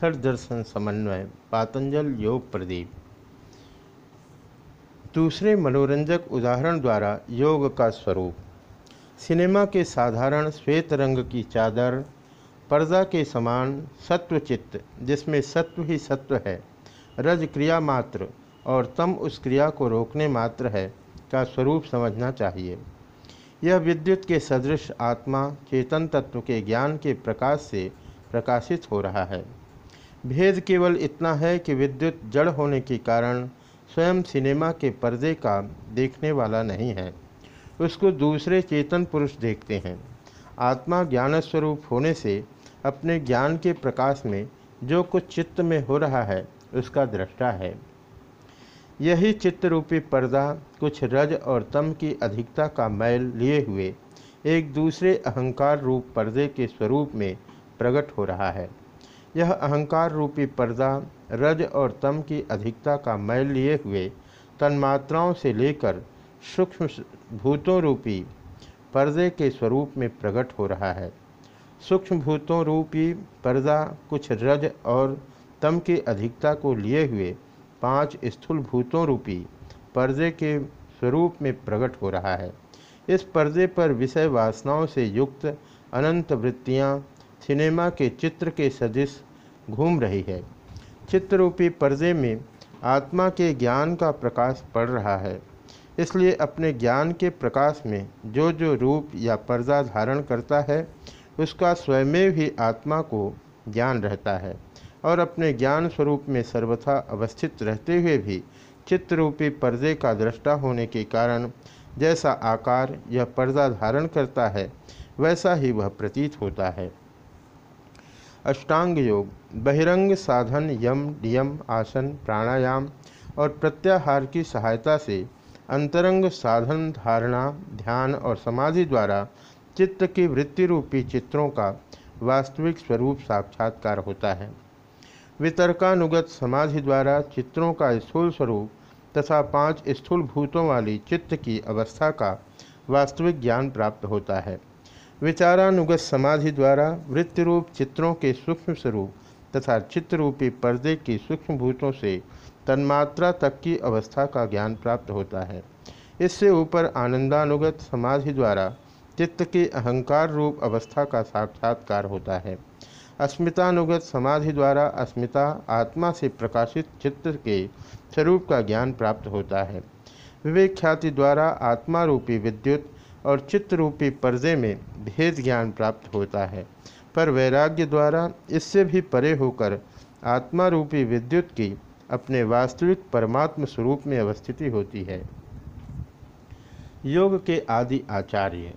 षडदर्शन समन्वय, पातंजल योग प्रदीप। दूसरे मनोरंजक उदाहरण द्वारा योग का स्वरूप। सिनेमा के साधारण श्वेत रंग की चादर, पर्दा के समान सत्वचित्त, जिसमें सत्व ही सत्व है, रज क्रिया मात्र और तम उस क्रिया को रोकने मात्र है का स्वरूप समझना चाहिए। यह विद्युत के सदृश आत्मा, चेतन तत्व के ज्ञान के प्रकाश से प्रकाशित हो रहा है। भेद केवल इतना है कि विद्युत जड़ होने के कारण स्वयं सिनेमा के पर्दे का देखने वाला नहीं है। उसको दूसरे चेतन पुरुष देखते हैं। आत्मा ज्ञान स्वरूप होने से अपने ज्ञान के प्रकाश में जो कुछ चित्त में हो रहा है, उसका दृष्टा है। यही चित्त रूपी पर्दा कुछ रज और तम की अधिकता का मैल लिए हुए एक दूसरे अहंकार रूप पर्दे के स्वरूप में प्रकट हो रहा है। यह अहंकार रूपी पर्दा रज और तम की अधिकता का मैल लिए हुए तन्मात्राओं से लेकर सूक्ष्म भूतों रूपी पर्दे के स्वरूप में प्रकट हो रहा है। सूक्ष्म भूतों रूपी पर्दा कुछ रज और तम की अधिकता को लिए हुए पाँच स्थूल भूतों रूपी पर्दे के स्वरूप में प्रकट हो रहा है। इस पर्दे पर विषय वासनाओं से युक्त अनंत वृत्तियाँ सिनेमा के चित्र के सदिश घूम रही है। चित्ररूपी पर्दे में आत्मा के ज्ञान का प्रकाश पड़ रहा है। इसलिए अपने ज्ञान के प्रकाश में जो जो रूप या पर्दा धारण करता है, उसका स्वयं ही आत्मा को ज्ञान रहता है और अपने ज्ञान स्वरूप में सर्वथा अवस्थित रहते हुए भी चित्ररूपी पर्दे का दृष्टा होने के कारण जैसा आकार यह पर्दा धारण करता है, वैसा ही वह प्रतीत होता है। अष्टांग योग, बहिरंग साधन यम, नियम, आसन, प्राणायाम और प्रत्याहार की सहायता से अंतरंग साधन धारणा, ध्यान और समाधि द्वारा चित्त की वृत्ति रूपी चित्रों का वास्तविक स्वरूप साक्षात्कार होता है। वितर्कानुगत समाधि द्वारा चित्रों का स्थूल स्वरूप तथा पाँच स्थूल भूतों वाली चित्त की अवस्था का वास्तविक ज्ञान प्राप्त होता है। विचारानुगत समाधि द्वारा वृत्ति रूप चित्रों के सूक्ष्म स्वरूप तथा चित्रूपी पर्दे की सूक्ष्म भूतों से तन्मात्रा तक की अवस्था का ज्ञान प्राप्त होता है। इससे ऊपर आनंदानुगत समाधि द्वारा चित्त की अहंकार रूप अवस्था का साक्षात्कार होता है। अस्मितानुगत समाधि द्वारा अस्मिता आत्मा से प्रकाशित चित्त के स्वरूप का ज्ञान प्राप्त होता है। विवेक ख्याति द्वारा आत्मा रूपी विद्युत और चित्तरूपी पर्दे में भेद ज्ञान प्राप्त होता है। पर वैराग्य द्वारा इससे भी परे होकर आत्मा रूपी विद्युत की अपने वास्तविक परमात्म स्वरूप में अवस्थिति होती है। योग के आदि आचार्य